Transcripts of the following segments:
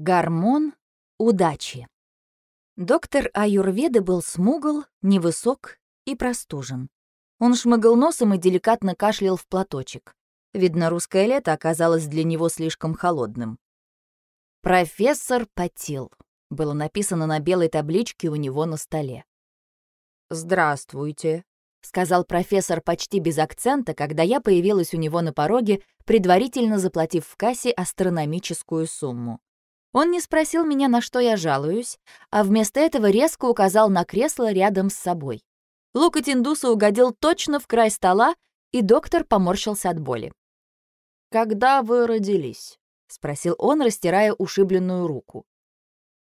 Гормон удачи. Доктор Аюрведы был смугл, невысок и простужен. Он шмыгал носом и деликатно кашлял в платочек. Видно, русское лето оказалось для него слишком холодным. «Профессор потел», — было написано на белой табличке у него на столе. «Здравствуйте», — сказал профессор почти без акцента, когда я появилась у него на пороге, предварительно заплатив в кассе астрономическую сумму. Он не спросил меня, на что я жалуюсь, а вместо этого резко указал на кресло рядом с собой. Локоть индуса угодил точно в край стола, и доктор поморщился от боли. «Когда вы родились?» — спросил он, растирая ушибленную руку.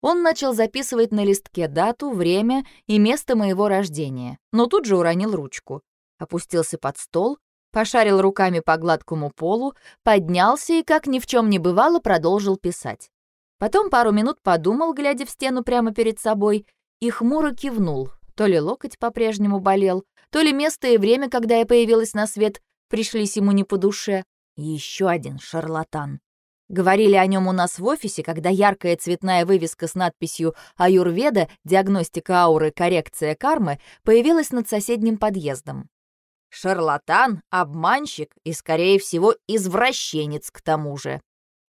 Он начал записывать на листке дату, время и место моего рождения, но тут же уронил ручку. Опустился под стол, пошарил руками по гладкому полу, поднялся и, как ни в чем не бывало, продолжил писать. Потом пару минут подумал, глядя в стену прямо перед собой, и хмуро кивнул. То ли локоть по-прежнему болел, то ли место и время, когда я появилась на свет, пришлись ему не по душе. Еще один шарлатан. Говорили о нем у нас в офисе, когда яркая цветная вывеска с надписью «Аюрведа. Диагностика ауры. Коррекция кармы» появилась над соседним подъездом. Шарлатан, обманщик и, скорее всего, извращенец к тому же.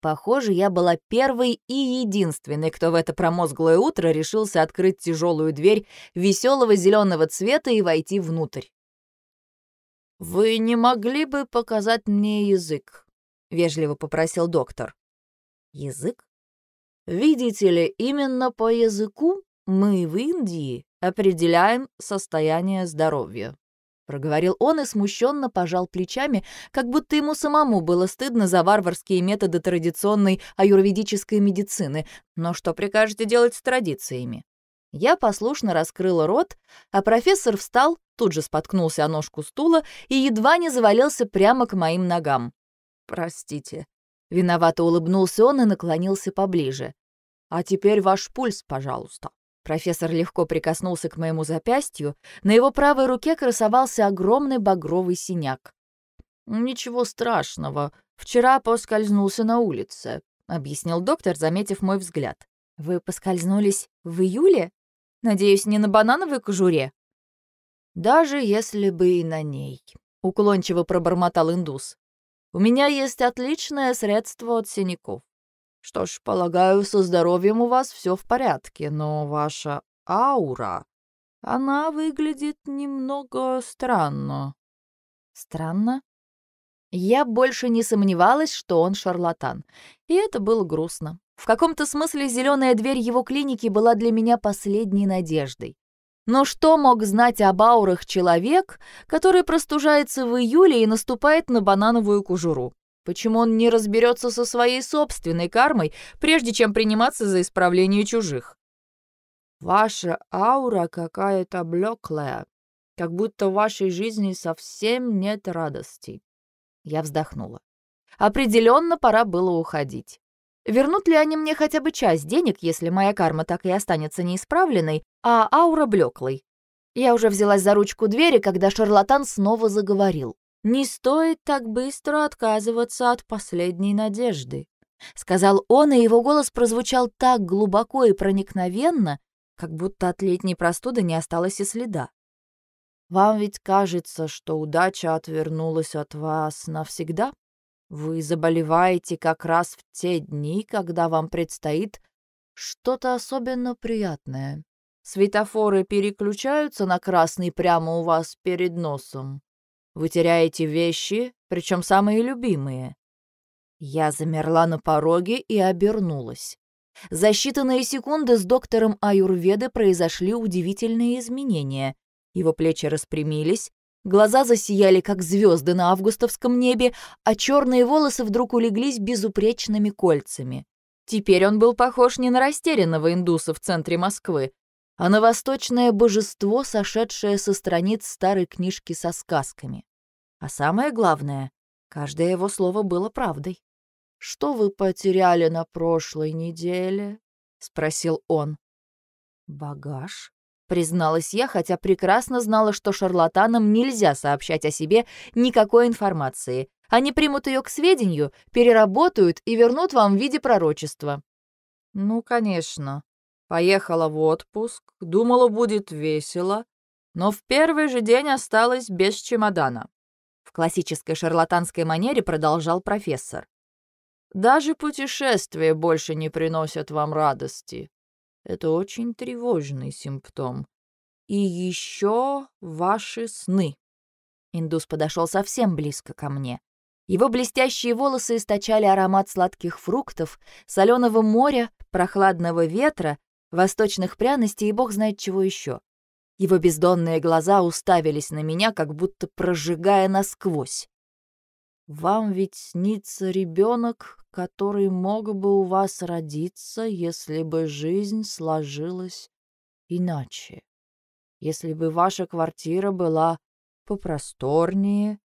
Похоже, я была первой и единственной, кто в это промозглое утро решился открыть тяжелую дверь веселого зеленого цвета и войти внутрь. «Вы не могли бы показать мне язык?» — вежливо попросил доктор. «Язык? Видите ли, именно по языку мы в Индии определяем состояние здоровья. — проговорил он и смущенно пожал плечами, как будто ему самому было стыдно за варварские методы традиционной аюрведической медицины. Но что прикажете делать с традициями? Я послушно раскрыла рот, а профессор встал, тут же споткнулся о ножку стула и едва не завалился прямо к моим ногам. «Простите». Виновато улыбнулся он и наклонился поближе. «А теперь ваш пульс, пожалуйста». Профессор легко прикоснулся к моему запястью, на его правой руке красовался огромный багровый синяк. «Ничего страшного, вчера поскользнулся на улице», — объяснил доктор, заметив мой взгляд. «Вы поскользнулись в июле? Надеюсь, не на банановой кожуре?» «Даже если бы и на ней», — уклончиво пробормотал индус. «У меня есть отличное средство от синяков. Что ж, полагаю, со здоровьем у вас все в порядке, но ваша аура, она выглядит немного странно. Странно? Я больше не сомневалась, что он шарлатан. И это было грустно. В каком-то смысле зеленая дверь его клиники была для меня последней надеждой. Но что мог знать об аурах человек, который простужается в июле и наступает на банановую кожуру? Почему он не разберется со своей собственной кармой, прежде чем приниматься за исправление чужих? Ваша аура какая-то блеклая, как будто в вашей жизни совсем нет радости. Я вздохнула. Определенно пора было уходить. Вернут ли они мне хотя бы часть денег, если моя карма так и останется неисправленной, а аура блеклой? Я уже взялась за ручку двери, когда шарлатан снова заговорил. «Не стоит так быстро отказываться от последней надежды», — сказал он, и его голос прозвучал так глубоко и проникновенно, как будто от летней простуды не осталось и следа. «Вам ведь кажется, что удача отвернулась от вас навсегда? Вы заболеваете как раз в те дни, когда вам предстоит что-то особенно приятное. Светофоры переключаются на красный прямо у вас перед носом. Вы теряете вещи, причем самые любимые. Я замерла на пороге и обернулась. За считанные секунды с доктором Аюрведы произошли удивительные изменения. Его плечи распрямились, глаза засияли, как звезды на августовском небе, а черные волосы вдруг улеглись безупречными кольцами. Теперь он был похож не на растерянного индуса в центре Москвы, а на восточное божество, сошедшее со страниц старой книжки со сказками. А самое главное, каждое его слово было правдой. «Что вы потеряли на прошлой неделе?» — спросил он. «Багаж», — призналась я, хотя прекрасно знала, что шарлатанам нельзя сообщать о себе никакой информации. Они примут ее к сведению, переработают и вернут вам в виде пророчества. Ну, конечно. Поехала в отпуск, думала, будет весело, но в первый же день осталась без чемодана. В классической шарлатанской манере продолжал профессор. Даже путешествия больше не приносят вам радости. Это очень тревожный симптом. И еще ваши сны. Индус подошел совсем близко ко мне. Его блестящие волосы источали аромат сладких фруктов, соленого моря, прохладного ветра, восточных пряностей и бог знает чего еще. Его бездонные глаза уставились на меня, как будто прожигая насквозь. «Вам ведь снится ребенок, который мог бы у вас родиться, если бы жизнь сложилась иначе. Если бы ваша квартира была попросторнее,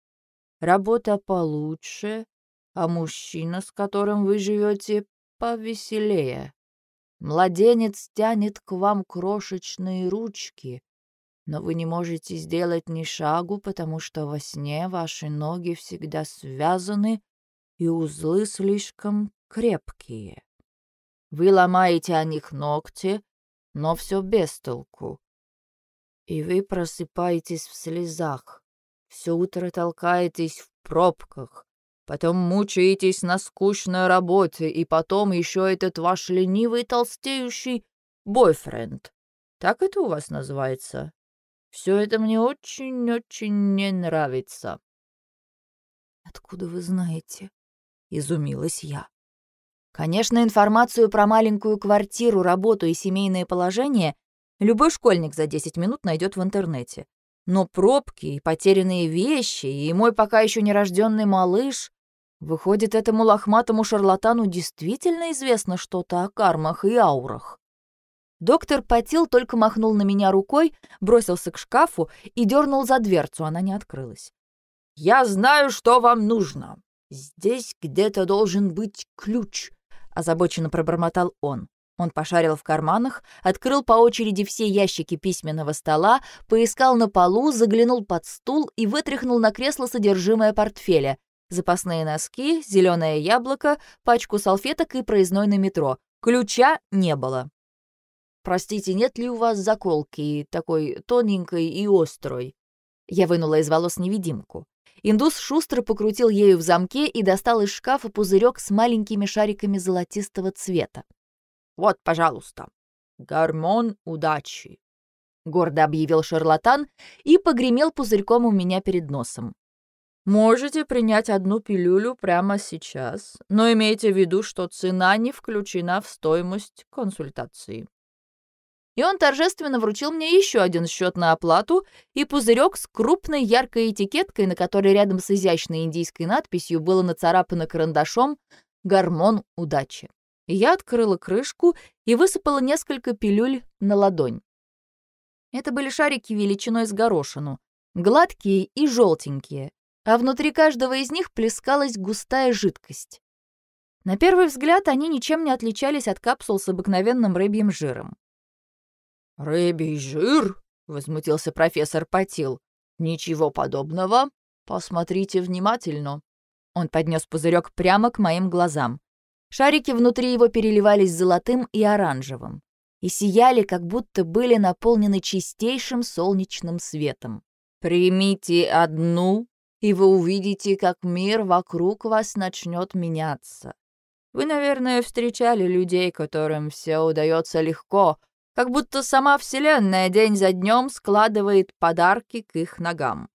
работа получше, а мужчина, с которым вы живете, повеселее. Младенец тянет к вам крошечные ручки, но вы не можете сделать ни шагу, потому что во сне ваши ноги всегда связаны и узлы слишком крепкие. Вы ломаете о них ногти, но все без толку и вы просыпаетесь в слезах. Все утро толкаетесь в пробках, потом мучаетесь на скучной работе, и потом еще этот ваш ленивый толстеющий бойфренд. Так это у вас называется? Все это мне очень-очень не нравится. Откуда вы знаете? Изумилась я. Конечно, информацию про маленькую квартиру, работу и семейное положение Любой школьник за 10 минут найдет в интернете. Но пробки и потерянные вещи, и мой пока еще нерожденный малыш... Выходит, этому лохматому шарлатану действительно известно что-то о кармах и аурах. Доктор Патил только махнул на меня рукой, бросился к шкафу и дернул за дверцу, она не открылась. «Я знаю, что вам нужно. Здесь где-то должен быть ключ», — озабоченно пробормотал он. Он пошарил в карманах, открыл по очереди все ящики письменного стола, поискал на полу, заглянул под стул и вытряхнул на кресло содержимое портфеля. Запасные носки, зеленое яблоко, пачку салфеток и проездной на метро. Ключа не было. «Простите, нет ли у вас заколки, такой тоненькой и острой?» Я вынула из волос невидимку. Индус шустро покрутил ею в замке и достал из шкафа пузырек с маленькими шариками золотистого цвета. Вот, пожалуйста, гормон удачи», — гордо объявил шарлатан и погремел пузырьком у меня перед носом. «Можете принять одну пилюлю прямо сейчас, но имейте в виду, что цена не включена в стоимость консультации». И он торжественно вручил мне еще один счет на оплату и пузырек с крупной яркой этикеткой, на которой рядом с изящной индийской надписью было нацарапано карандашом «Гормон удачи». Я открыла крышку и высыпала несколько пилюль на ладонь. Это были шарики величиной с горошину, гладкие и желтенькие, а внутри каждого из них плескалась густая жидкость. На первый взгляд они ничем не отличались от капсул с обыкновенным рыбьим жиром. «Рыбий жир?» — возмутился профессор Патил. «Ничего подобного. Посмотрите внимательно». Он поднес пузырек прямо к моим глазам. Шарики внутри его переливались золотым и оранжевым и сияли, как будто были наполнены чистейшим солнечным светом. «Примите одну, и вы увидите, как мир вокруг вас начнет меняться. Вы, наверное, встречали людей, которым все удается легко, как будто сама Вселенная день за днем складывает подарки к их ногам.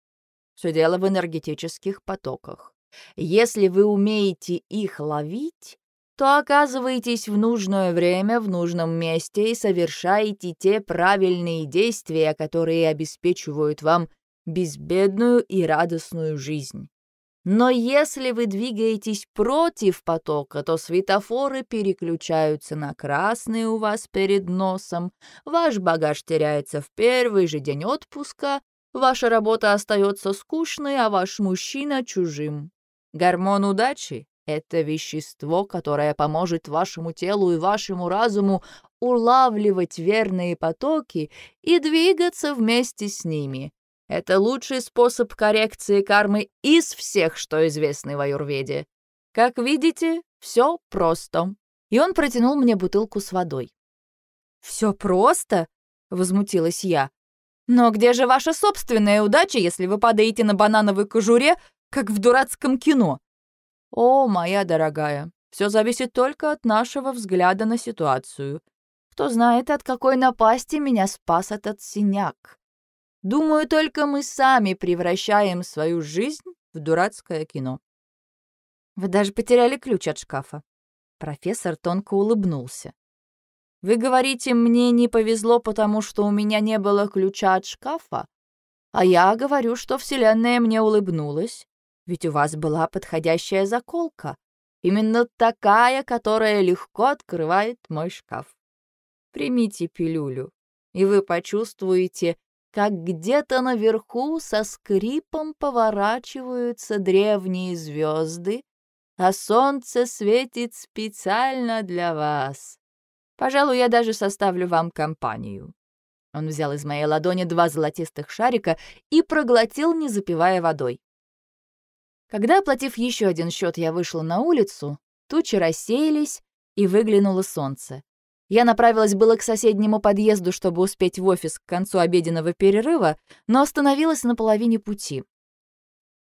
Все дело в энергетических потоках. Если вы умеете их ловить, то оказываетесь в нужное время в нужном месте и совершаете те правильные действия, которые обеспечивают вам безбедную и радостную жизнь. Но если вы двигаетесь против потока, то светофоры переключаются на красный у вас перед носом, ваш багаж теряется в первый же день отпуска, ваша работа остается скучной, а ваш мужчина чужим. Гормон удачи это вещество, которое поможет вашему телу и вашему разуму улавливать верные потоки и двигаться вместе с ними. Это лучший способ коррекции кармы из всех, что известны в Аюрведе. Как видите, все просто. и он протянул мне бутылку с водой. «Все просто?» — возмутилась я. «Но где же ваша собственная удача, если вы падаете на банановой кожуре, как в дурацком кино?» «О, моя дорогая, все зависит только от нашего взгляда на ситуацию. Кто знает, от какой напасти меня спас этот синяк. Думаю, только мы сами превращаем свою жизнь в дурацкое кино». «Вы даже потеряли ключ от шкафа». Профессор тонко улыбнулся. Вы говорите, мне не повезло, потому что у меня не было ключа от шкафа? А я говорю, что Вселенная мне улыбнулась, ведь у вас была подходящая заколка. Именно такая, которая легко открывает мой шкаф. Примите пилюлю, и вы почувствуете, как где-то наверху со скрипом поворачиваются древние звезды, а солнце светит специально для вас. Пожалуй, я даже составлю вам компанию». Он взял из моей ладони два золотистых шарика и проглотил, не запивая водой. Когда, оплатив еще один счет, я вышла на улицу, тучи рассеялись, и выглянуло солнце. Я направилась было к соседнему подъезду, чтобы успеть в офис к концу обеденного перерыва, но остановилась на половине пути.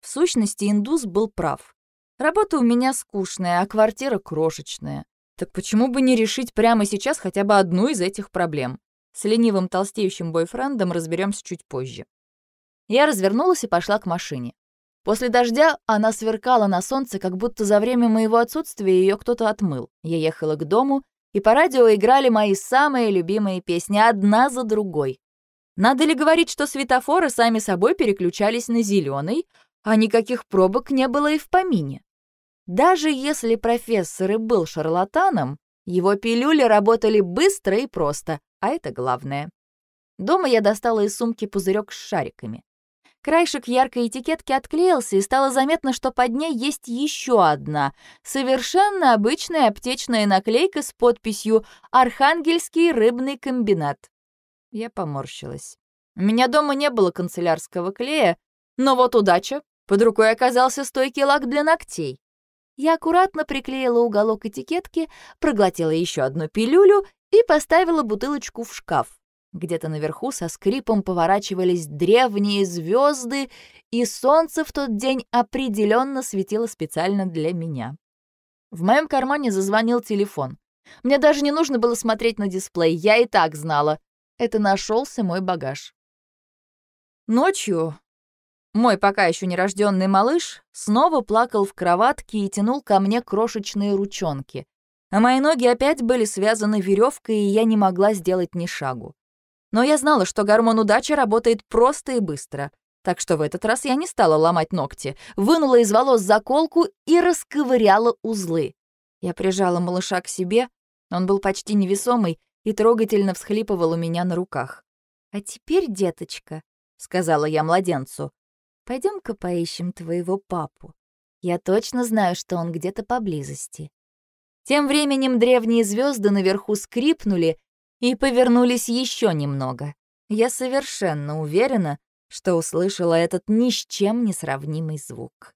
В сущности, индус был прав. Работа у меня скучная, а квартира крошечная. Так почему бы не решить прямо сейчас хотя бы одну из этих проблем? С ленивым толстеющим бойфрендом разберемся чуть позже. Я развернулась и пошла к машине. После дождя она сверкала на солнце, как будто за время моего отсутствия ее кто-то отмыл. Я ехала к дому, и по радио играли мои самые любимые песни, одна за другой. Надо ли говорить, что светофоры сами собой переключались на зеленый, а никаких пробок не было и в помине? Даже если профессор и был шарлатаном, его пилюли работали быстро и просто, а это главное. Дома я достала из сумки пузырек с шариками. Краешек яркой этикетки отклеился, и стало заметно, что под ней есть еще одна, совершенно обычная аптечная наклейка с подписью «Архангельский рыбный комбинат». Я поморщилась. У меня дома не было канцелярского клея, но вот удача, под рукой оказался стойкий лак для ногтей. Я аккуратно приклеила уголок этикетки, проглотила еще одну пилюлю и поставила бутылочку в шкаф. Где-то наверху со скрипом поворачивались древние звезды, и солнце в тот день определенно светило специально для меня. В моем кармане зазвонил телефон. Мне даже не нужно было смотреть на дисплей, я и так знала. Это нашелся мой багаж. Ночью мой пока еще нерожденный малыш снова плакал в кроватке и тянул ко мне крошечные ручонки. А мои ноги опять были связаны веревкой, и я не могла сделать ни шагу. Но я знала, что гормон удачи работает просто и быстро. Так что в этот раз я не стала ломать ногти, вынула из волос заколку и расковыряла узлы. Я прижала малыша к себе, он был почти невесомый и трогательно всхлипывал у меня на руках. «А теперь, деточка», — сказала я младенцу, Пойдем-ка поищем твоего папу. Я точно знаю, что он где-то поблизости». Тем временем древние звезды наверху скрипнули и повернулись еще немного. Я совершенно уверена, что услышала этот ни с чем не сравнимый звук.